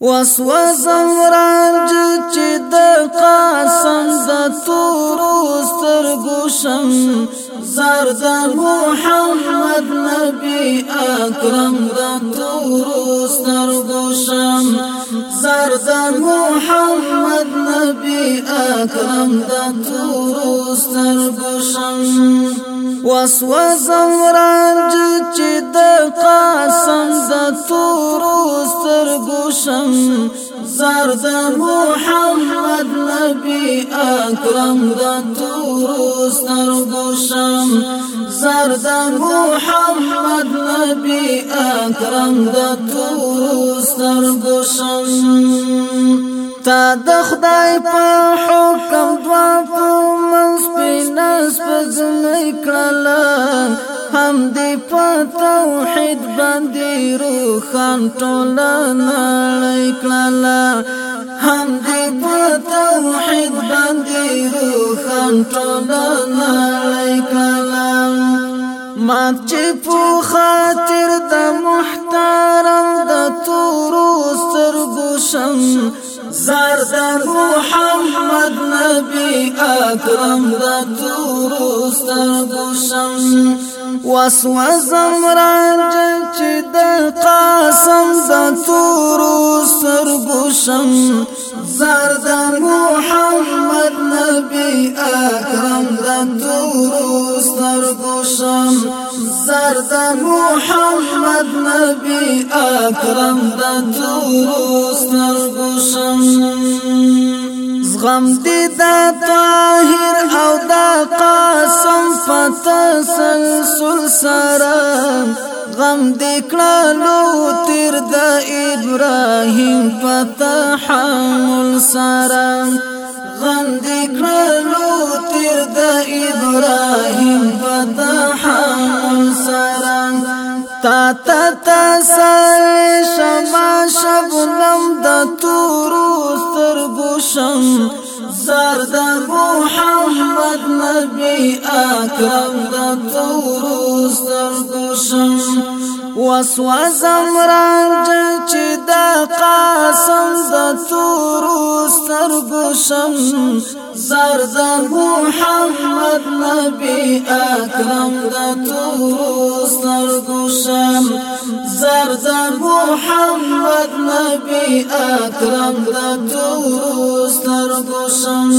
وسوس امراج چې د قاسم د تورو سترګو شم زرد محمد نبی اکرم د تورو سترګو شم زرد محمد نبی اکرم د تورو سترګو شم وسوسم رنج چې د قاسم د تورو سترګوشم زرد محمد نبی اکرم د تورو سترګوشم زرد محمد نبی اکرم د تورو سترګوشم تا د خدای په حکم دوا کوم سپزم کړلا هم دې په توحید باندې روحان ټولا نه کړلا هم دې په توحید باندې روحان ټولا نه کړلا ما چې په خاطر د محترم د تورو سترګو شم زار زار روحان نبي اكرم د استغشم سترګوشم وسوسم رانج قاسم د تور زرد محمد نبي اكرم د استغشم زرد محمد نبي اكرم د استغشم غم دې دا طاهر او دا قاسم فتسلسل سره غم دې کړلو تیر د ابراهيم فتحمل سره غم دې کړلو تیر د ابراهيم فتحمل سره تا تا تسل شما شبنم د تورو سترګو شم سردار محمد نبی اکرم د تور سرګوشم وسوسم رنج چې د قاسم د تور سرګوشم زردار محمد نبی اکرم د تور سرګوشم زر زر محمد نبی اکرم دا تورو سترگوشم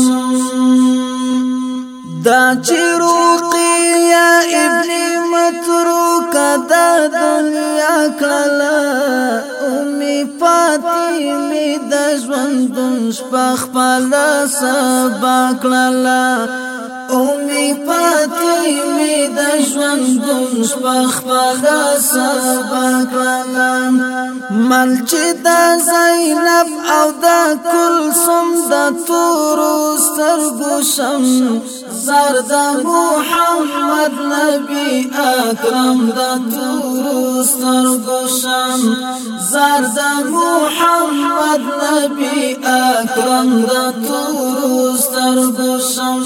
دا چروقی یا ابن متروک دا دنیا کلا امی فاطمی دا ژوندون شپخ پلا سبا کلا اومي پاتې می د ژوند دم شپخ پخا سبا کلام مل چې د زینب او د کلسم د تور سترګو شم زرد محمد نبی اکرم د تور سترګو شم زرد محمد نبی اکرم د تور سترګو شم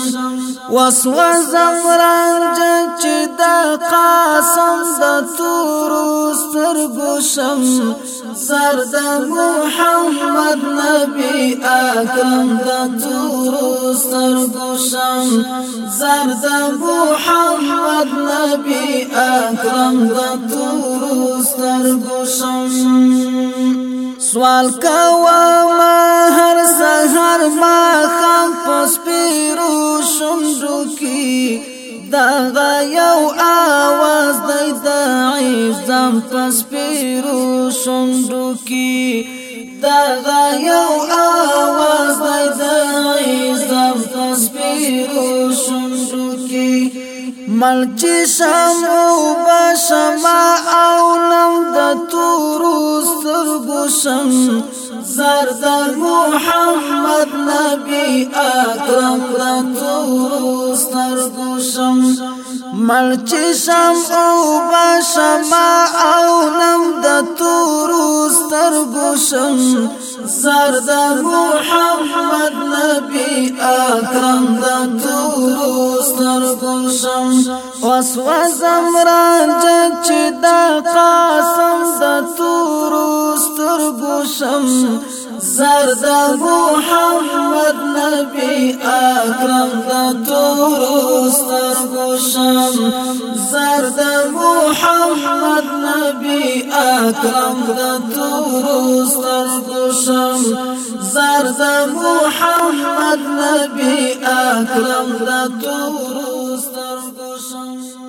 وسوسم رنج چې د قاسم د تورو سترګو شم سر د محمد نبی اکرم د تورو سترګو شم سر د محمد نبی اکرم د تورو سترګو شم سوال کوا ما هر سحر ما خام دغه یو आवाज دی د عزم پس پیرو شوندو کی دغه یو आवाज دی د عزم پس پیرو شوندو کی ملچ شم او بشما او نو د تورو سرګو شم زردار محمد نبی اکرم رتور سردوشم مرچ شم او باشم او نم د تور سرګوشم زردار محمد نبی اکرم د تور سرګوشم وسوسم راځ چې د قاسم شم زرد محمد نبي اكرم د تور سترګو شم زرد محمد نبي اكرم د تور سترګو شم زرد محمد نبي اكرم د تور شم